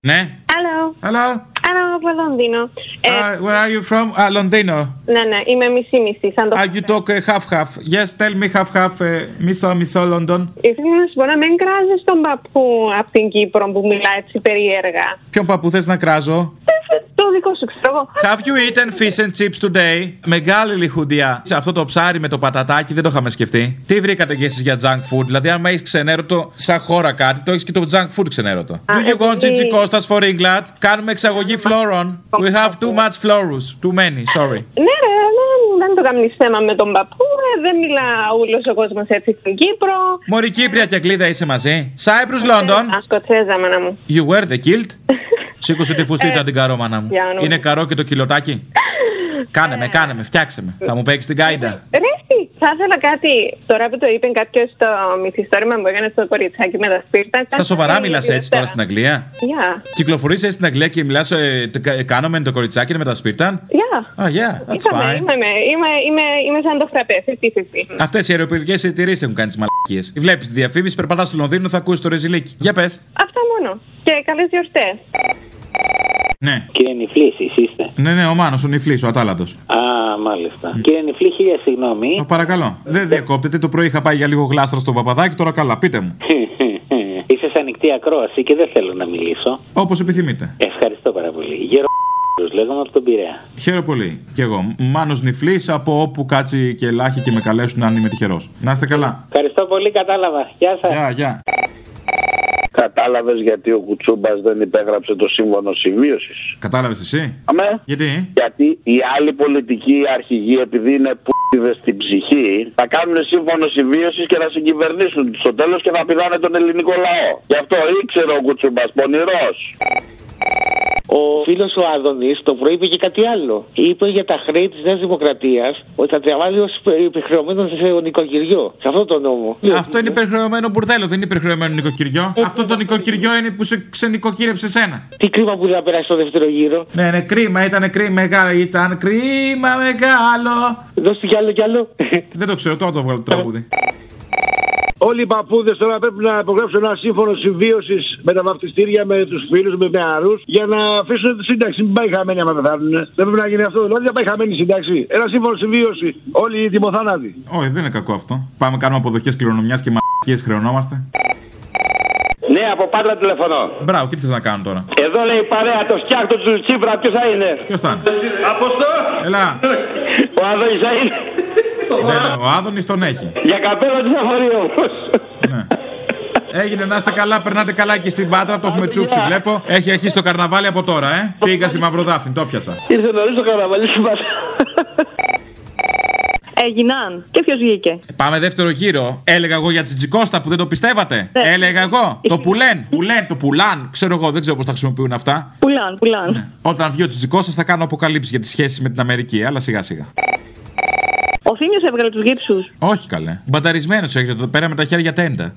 Ναι. Hello. Hello. Hello, από Λονδίνο. Ε, Uh, where are you from? Ah, Λονδίνο. ναι, ναι, είμαι μισή-μισή, σαν το Ah, you talk uh, half half. Yes, tell me half half. Uh, μισό, μισό London. Ήθελα να σου πω να μην κράζεις τον παππού από την Κύπρο που μιλάει έτσι περίεργα. Ποιον παππού θες να κράζω; Το δικό σου ξέρω εγώ. Have you eaten fish and chips today? Μεγάλη λιχουντιά. Σε αυτό το ψάρι με το πατατάκι δεν το είχαμε σκεφτεί. Τι βρήκατε κι εσείς για junk food? Δηλαδή, αν έχεις ξενέρωτο σαν χώρα κάτι, το έχεις και το junk food ξενέρωτο. Do you want επειδή- Gigi Costas for England? Κάνουμε εξαγωγή φλόρων. We have too much florus. Too many, sorry. Ναι, ρε, δεν, δεν το κάνεις θέμα με τον παππού. ε, δεν μιλά όλος ο κόσμος έτσι στην Κύπρο. Μωρή Κύπρια και Αγγλίδα είσαι μαζί. Cyprus London. Α, Σκοτσέζα, μάνα μου. You were the killed. Σήκωσε τη φουστίτσα την καρό, μάνα μου. για όνομα. Είναι καρό και το κιλοτάκι. Κάνε με, κάνε με, φτιάξε με. Θα μου παίξεις την κάιντα. Ρε, εσύ, θα ήθελα κάτι. Τώρα που το είπε κάποιος στο μυθιστόρημα που έκανε στο κοριτσάκι με τα σπίρτα. Στα σοβαρά μιλάς έτσι τώρα στην Αγγλία; Γεια. Κυκλοφορείς έτσι στην Αγγλία και μιλάς. Ε, τε- κα- κάνουμε το κοριτσάκι είναι με τα σπίρταν. Γεια. Ah, yeah, that's Είμαι, fine. είμαι, είμαι, είμαι, είμαι σαν το φραπέ, 50-50. Αυτές οι αεροπορικέ εταιρείες έχουν κάνει τις μαλακίες. Βλέπεις τη διαφήμιση, περπατάς στο Λονδίνο, θα ακούσεις το ρεζιλίκι. Για πες. Αυτά μόνο. Και καλές γιορτές. Ναι. Κύριε Νιφλή, εσείς είστε. Ναι, ναι, ο Μάνος, ο Νιφλή, ο Ατάλαντος. Α, μάλιστα. Κύριε Νιφλή, χίλια συγγνώμη. Παρακαλώ. Δεν διακόπτεται. Το πρωί είχα πάει για λίγο γλάστρα στο παπαδάκι, τώρα καλά, πείτε μου. Είσαι σε ανοιχτή ακρόαση και δεν θέλω να μιλήσω. Όπως επιθυμείτε. Ευχαριστώ πάρα πολύ. Γέρο λέγομαι από τον Πειραιά. Χαίρομαι πολύ. Κι εγώ. Μάνος Νιφλή από όπου κάτσει και λάχει και με καλέσουν αν είμαι τυχερός. Να είστε καλά. Ευχαριστώ πολύ, κατάλαβα. Γεια σας. Γεια, γεια. Κατάλαβες γιατί ο Κουτσούμπας δεν υπέγραψε το σύμφωνο συμβίωσης; Κατάλαβες εσύ; Αμέ. Γιατί; Γιατί οι άλλοι πολιτικοί αρχηγοί, επειδή είναι πούδε στην ψυχή, θα κάνουν σύμφωνο συμβίωσης και θα συγκυβερνήσουν στο τέλος και θα πηδάνε τον ελληνικό λαό. Γι' αυτό ήξερε ο Κουτσούμπας, πονηρός. Ο φίλο ο Άδωνη το πρωί είπε και κάτι άλλο. Είπε για τα χρέη τη Νέα Δημοκρατία ότι θα τα βάλει ω υπερχρεωμένο σε νοικοκυριό. Σε αυτό το νόμο. Αυτό είναι υπερχρεωμένο μπουρδέλο, δεν είναι υπερχρεωμένο νοικοκυριό. Αυτό το νοικοκυριό είναι που σε ξενοικοκύρεψε σένα. Τι κρίμα που δεν πέρασε στο δεύτερο γύρο. Ναι, ναι, κρίμα, ήταν κρίμα μεγάλο. Ήταν κρίμα μεγάλο. Δώστε κι άλλο κι άλλο. Δεν το ξέρω, τώρα το βγάλω το τραγούδι. Όλοι οι παππούδες τώρα πρέπει να υπογράψουν ένα σύμφωνο συμβίωσης με τα βαφτιστήρια, με τους φίλους, με νεαρούς για να αφήσουν τη σύνταξη. Μην πάει χαμένη άμα πεθάνουν. Δεν πρέπει να γίνει αυτό. Δηλαδή δεν πάει χαμένη η σύνταξη. Ένα σύμφωνο συμβίωση. Όλοι οι τιμοθάνατοι. Όχι, δεν είναι κακό αυτό. Πάμε κάνουμε αποδοχές κληρονομιάς και μαλακίες χρεωνόμαστε. Ναι, από πάντα τηλεφωνώ. Μπράβο, και τι θες να κάνω τώρα; Εδώ λέει η παρέα το φτιάχνω του Τσίπρα, ποιος θα είναι; Ποιος θα είναι; Αποστό! Ελά. Ο Άδωνης θα είναι. Ναι, ναι, ο Άδωνης τον έχει. Για καπέλο τι θα φορεί όμω. Έγινε να είστε καλά, περνάτε καλά εκεί στην Πάτρα, το έχουμε τσούξει, βλέπω. Έχει αρχίσει το καρναβάλι από τώρα, ε. Πήγα στη Μαυροδάφνη, το πιασα. Ήρθε νωρίς το καραβαλί στην Πάτρα. Έγιναν. Και ποιος βγήκε; Πάμε δεύτερο γύρο. Έλεγα εγώ για Τσιτζικώστα που δεν το πιστεύατε. Ναι. Έλεγα εγώ. Το πουλέν. Πουλέν, το πουλάν. Ξέρω εγώ, δεν ξέρω πώς τα χρησιμοποιούν αυτά. Πουλάν, πουλάν. Όταν βγει ο Τσιτζικώστα θα κάνω αποκαλύψεις για τις σχέσεις με την Αμερική. Αλλά σιγά σιγά. Ο Θήμιο έβγαλε τους γύψους; Όχι καλέ. Μπαταρισμένος έχετε εδώ πέρα με τα χέρια τέντα.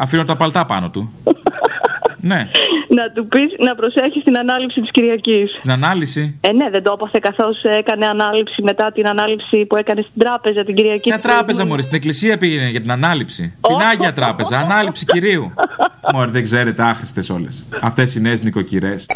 Αφήνω τα παλτά πάνω του. ναι. Να του πεις να προσέχεις την ανάληψη της Κυριακής. Την ανάλυση; Ε, ναι, δεν το έπαθε καθώς έκανε ανάληψη μετά την ανάληψη που έκανε στην τράπεζα την Κυριακή. Ποια τράπεζα, Μωρή, στην εκκλησία πήγαινε για την ανάληψη. Την Άγια Τράπεζα, ανάληψη κυρίου. Μωρή, δεν ξέρετε, άχρηστες όλες. Αυτές οι νέες νοικοκυρές.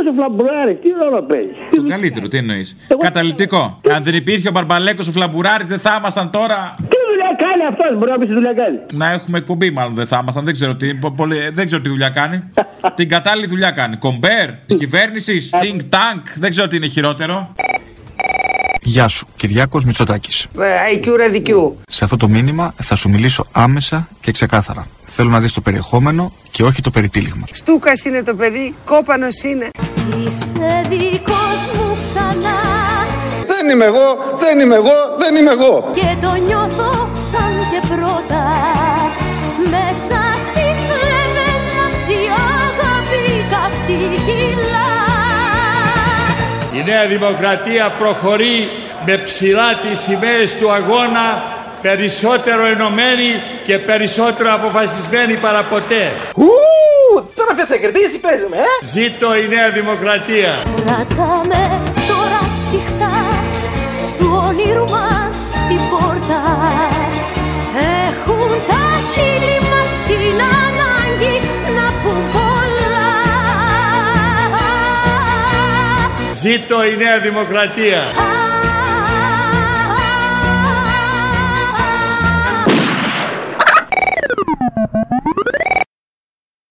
Αυτό ο φλαμπουράρη, τι ρόλο παίζει; Το καλύτερο, τι εννοείς; Καταλητικό. Αν δεν υπήρχε ο Μπαρμπαλέκος ο Φλαμπουράρης, δεν θα ήμασταν τώρα. Τι δουλειά κάνει αυτός, μπορεί να πει τι δουλειά κάνει; Να έχουμε εκπομπή, μάλλον δεν θα ήμασταν. Δεν ξέρω τι, πο- πολύ, δεν ξέρω τι δουλειά κάνει. Την κατάλληλη δουλειά κάνει. Κομπέρ της κυβέρνησης, think tank, δεν ξέρω τι είναι χειρότερο. Γεια σου, Κυριάκος Μητσοτάκης. IQ ραδικιού. Σε αυτό το μήνυμα θα σου μιλήσω άμεσα και ξεκάθαρα. Θέλω να δεις το περιεχόμενο και όχι το περιτύλιγμα. Στούκας είναι το παιδί, κόπανος είναι. Είσαι δικός μου ξανά Δεν είμαι εγώ, δεν είμαι εγώ, δεν είμαι εγώ. Και το νιώθω σαν και πρώτα Νέα Δημοκρατία προχωρεί με ψηλά τις σημαίες του αγώνα περισσότερο ενωμένη και περισσότερο αποφασισμένη παραποτέ. Ου, τώρα ποιος θα κερδίσει παίζουμε, ε! Ζήτω η Νέα Δημοκρατία. Κρατάμε τώρα σφιχτά Στου όνειρου μας την πόρτα Ζήτω η Νέα Δημοκρατία.